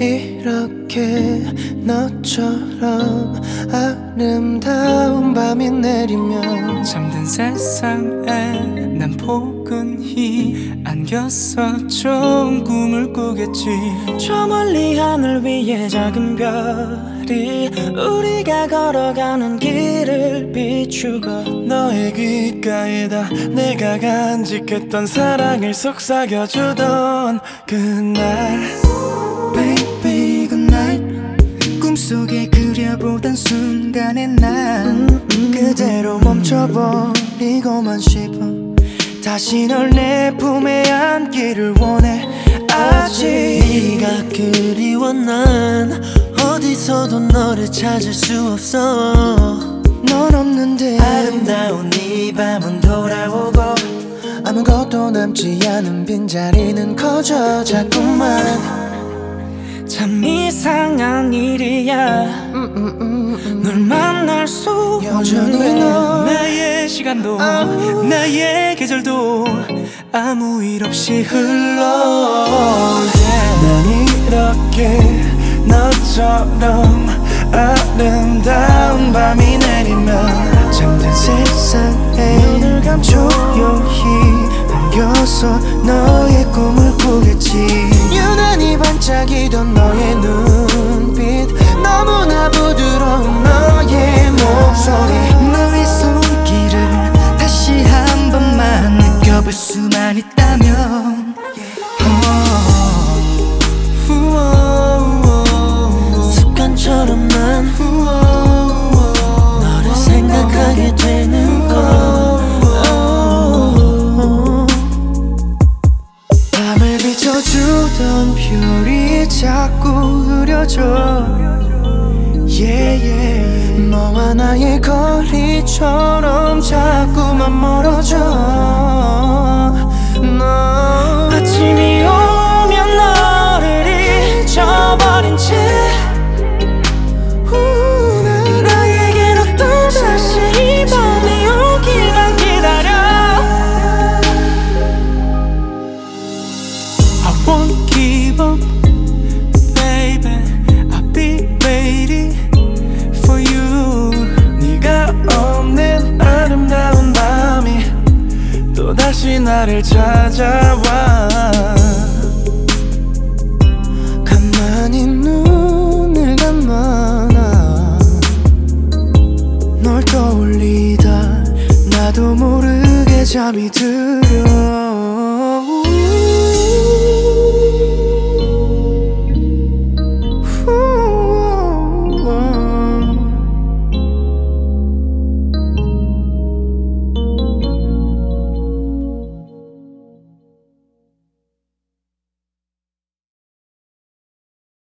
이렇게 너처럼 아름다운 밤이 내리면 잠든 세상에 난 포근히 안겼어 좋은 꿈을 꾸겠지. 저 멀리 하늘 위에 작은 별이 우리가 걸어가는 길을 비추고 너의 귓가에다 내가 간직했던 사랑을 속삭여주던 그날 꿈속에 그려보던 순간에 난 그대로 멈춰버리고만 싶어. 다시 널 내 품에 안기를 원해. 아직 네가 그리워 난 어디서도 너를 찾을 수 없어. 넌 없는데. 아름다운 이 밤은 돌아오고 아무것도 남지 않은 빈자리는 커져. 자꾸만 참 이상한 일이야 널 만날 수너 나의 시간도 아우. 나의 계절도 아무 일 없이 흘러 난 이렇게 너처럼 아름다운 밤이 내리면 잠든 세상에 눈을 감고 조용히 안겨서 너의 꿈을 꾸겠지 반짝이던 너의 눈빛 너무나 부드러운 너의 목소리 비춰주던 별이 자꾸 흐려져 yeah, yeah. 너와 나의 거리처럼 자꾸만 멀어져 나를 찾아와. 가만히 눈을 감아나 널 떠올리다. 나도 모르게 잠이 들어